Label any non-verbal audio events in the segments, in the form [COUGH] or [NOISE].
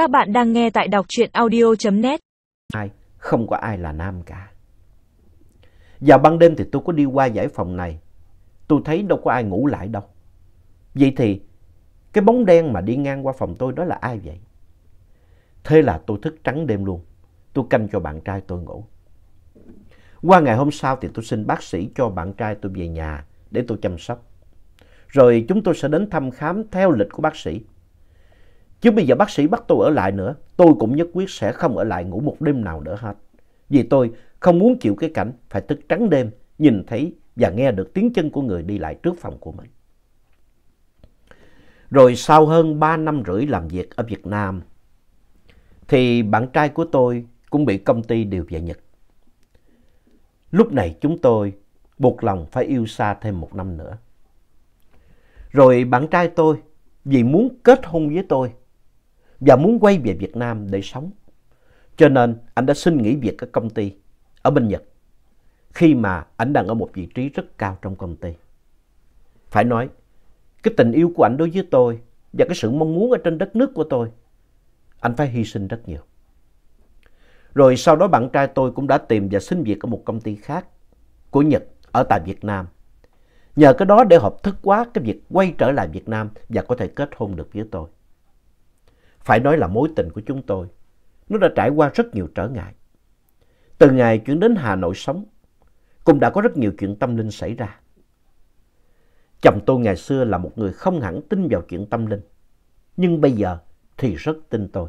Các bạn đang nghe tại đọc truyện audio.net. ai, không có ai là nam cả. Vào ban đêm thì tôi có đi qua giải phòng này, tôi thấy đâu có ai ngủ lại đâu. Vậy thì cái bóng đen mà đi ngang qua phòng tôi đó là ai vậy? Thế là tôi thức trắng đêm luôn, tôi canh cho bạn trai tôi ngủ. Qua ngày hôm sau thì tôi xin bác sĩ cho bạn trai tôi về nhà để tôi chăm sóc. Rồi chúng tôi sẽ đến thăm khám theo lịch của bác sĩ. Chứ bây giờ bác sĩ bắt tôi ở lại nữa, tôi cũng nhất quyết sẽ không ở lại ngủ một đêm nào nữa hết. Vì tôi không muốn chịu cái cảnh phải thức trắng đêm, nhìn thấy và nghe được tiếng chân của người đi lại trước phòng của mình. Rồi sau hơn 3 năm rưỡi làm việc ở Việt Nam, thì bạn trai của tôi cũng bị công ty điều về Nhật. Lúc này chúng tôi buộc lòng phải yêu xa thêm một năm nữa. Rồi bạn trai tôi vì muốn kết hôn với tôi và muốn quay về Việt Nam để sống. Cho nên anh đã xin nghỉ việc ở công ty ở bên Nhật khi mà anh đang ở một vị trí rất cao trong công ty. Phải nói, cái tình yêu của anh đối với tôi và cái sự mong muốn ở trên đất nước của tôi, anh phải hy sinh rất nhiều. Rồi sau đó bạn trai tôi cũng đã tìm và xin việc ở một công ty khác của Nhật ở tại Việt Nam. Nhờ cái đó để hợp thức hóa cái việc quay trở lại Việt Nam và có thể kết hôn được với tôi. Phải nói là mối tình của chúng tôi, nó đã trải qua rất nhiều trở ngại. Từ ngày chuyển đến Hà Nội sống, cũng đã có rất nhiều chuyện tâm linh xảy ra. Chồng tôi ngày xưa là một người không hẳn tin vào chuyện tâm linh, nhưng bây giờ thì rất tin tôi.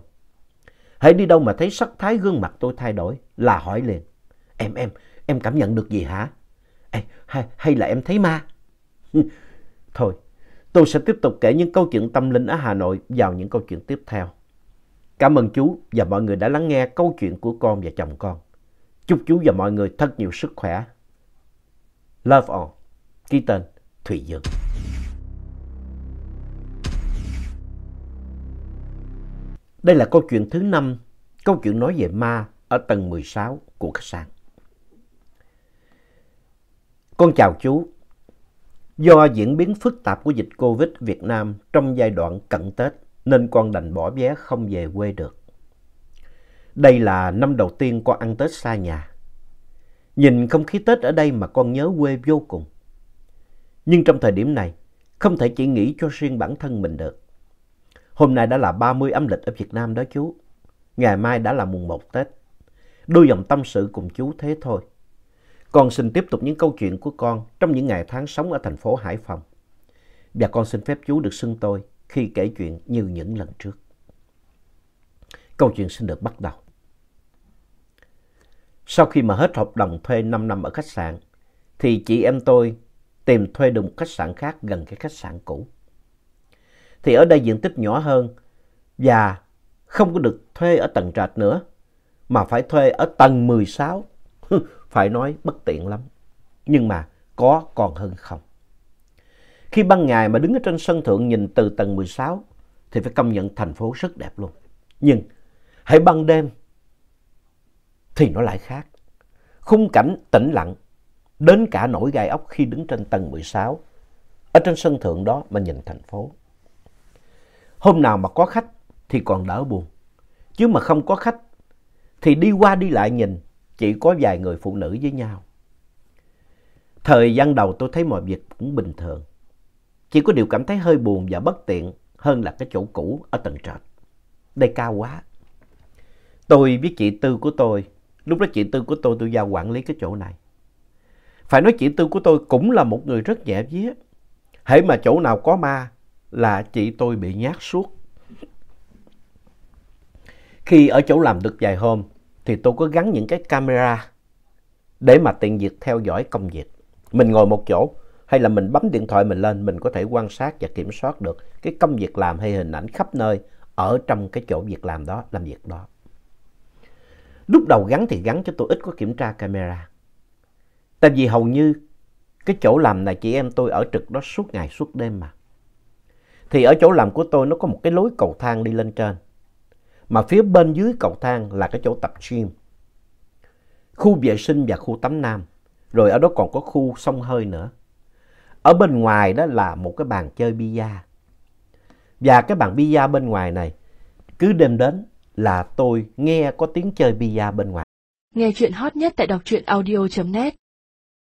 Hãy đi đâu mà thấy sắc thái gương mặt tôi thay đổi là hỏi liền. Em, em, em cảm nhận được gì hả? Ê, hay, hay là em thấy ma? [LAUGHS] Thôi, tôi sẽ tiếp tục kể những câu chuyện tâm linh ở Hà Nội vào những câu chuyện tiếp theo. Cảm ơn chú và mọi người đã lắng nghe câu chuyện của con và chồng con. Chúc chú và mọi người thật nhiều sức khỏe. Love all. Ký tên thủy Dương. Đây là câu chuyện thứ năm, câu chuyện nói về ma ở tầng 16 của khách sạn. Con chào chú. Do diễn biến phức tạp của dịch Covid Việt Nam trong giai đoạn cận Tết nên con đành bỏ vé không về quê được. Đây là năm đầu tiên con ăn Tết xa nhà. Nhìn không khí Tết ở đây mà con nhớ quê vô cùng. Nhưng trong thời điểm này, không thể chỉ nghĩ cho riêng bản thân mình được. Hôm nay đã là 30 âm lịch ở Việt Nam đó chú. Ngày mai đã là mùng 1 Tết. Đôi dòng tâm sự cùng chú thế thôi. Con xin tiếp tục những câu chuyện của con trong những ngày tháng sống ở thành phố Hải Phòng. Và con xin phép chú được xưng tôi khi kể chuyện như những lần trước. Câu chuyện xin được bắt đầu. Sau khi mà hết hợp đồng thuê 5 năm ở khách sạn, thì chị em tôi tìm thuê được một khách sạn khác gần cái khách sạn cũ. Thì ở đây diện tích nhỏ hơn và không có được thuê ở tầng trệt nữa, mà phải thuê ở tầng 16. [LAUGHS] phải nói bất tiện lắm. Nhưng mà có còn hơn không. Khi ban ngày mà đứng ở trên sân thượng nhìn từ tầng 16 thì phải công nhận thành phố rất đẹp luôn. Nhưng hãy ban đêm thì nó lại khác. Khung cảnh tĩnh lặng đến cả nổi gai ốc khi đứng trên tầng 16 ở trên sân thượng đó mà nhìn thành phố. Hôm nào mà có khách thì còn đỡ buồn. Chứ mà không có khách thì đi qua đi lại nhìn chỉ có vài người phụ nữ với nhau. Thời gian đầu tôi thấy mọi việc cũng bình thường. Chỉ có điều cảm thấy hơi buồn và bất tiện hơn là cái chỗ cũ ở tầng trệt. Đây cao quá. Tôi với chị Tư của tôi, lúc đó chị Tư của tôi tôi giao quản lý cái chỗ này. Phải nói chị Tư của tôi cũng là một người rất nhẹ vía. Hễ mà chỗ nào có ma là chị tôi bị nhát suốt. Khi ở chỗ làm được vài hôm thì tôi có gắn những cái camera để mà tiện việc theo dõi công việc. Mình ngồi một chỗ hay là mình bấm điện thoại mình lên mình có thể quan sát và kiểm soát được cái công việc làm hay hình ảnh khắp nơi ở trong cái chỗ việc làm đó, làm việc đó. Lúc đầu gắn thì gắn cho tôi ít có kiểm tra camera. Tại vì hầu như cái chỗ làm này chị em tôi ở trực đó suốt ngày suốt đêm mà. Thì ở chỗ làm của tôi nó có một cái lối cầu thang đi lên trên. Mà phía bên dưới cầu thang là cái chỗ tập gym. Khu vệ sinh và khu tắm nam. Rồi ở đó còn có khu sông hơi nữa. Ở bên ngoài đó là một cái bàn chơi bia. Và cái bàn bia bên ngoài này, Cứ đêm đến là tôi nghe có tiếng chơi bia bên ngoài. Nghe chuyện hot nhất tại đọc truyện audio.net